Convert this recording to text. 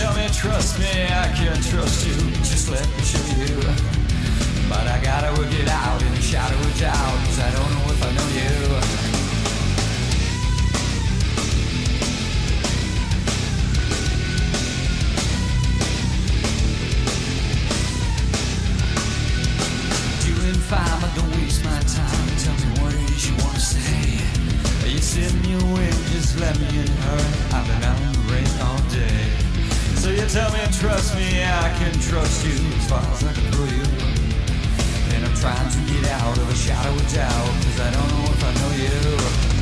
I can trust you. Just let me show you. But I gotta work it out in the shadow of doubt, cause I don't know if I know you. Fine, but don't waste my time. Tell me what it is you wanna say. Are you sit in your way, just let me in her. Tell me trust me, I can trust you as far as I can throw you. And I'm trying to get out of the shadow of doubt, cause I don't know if I know you.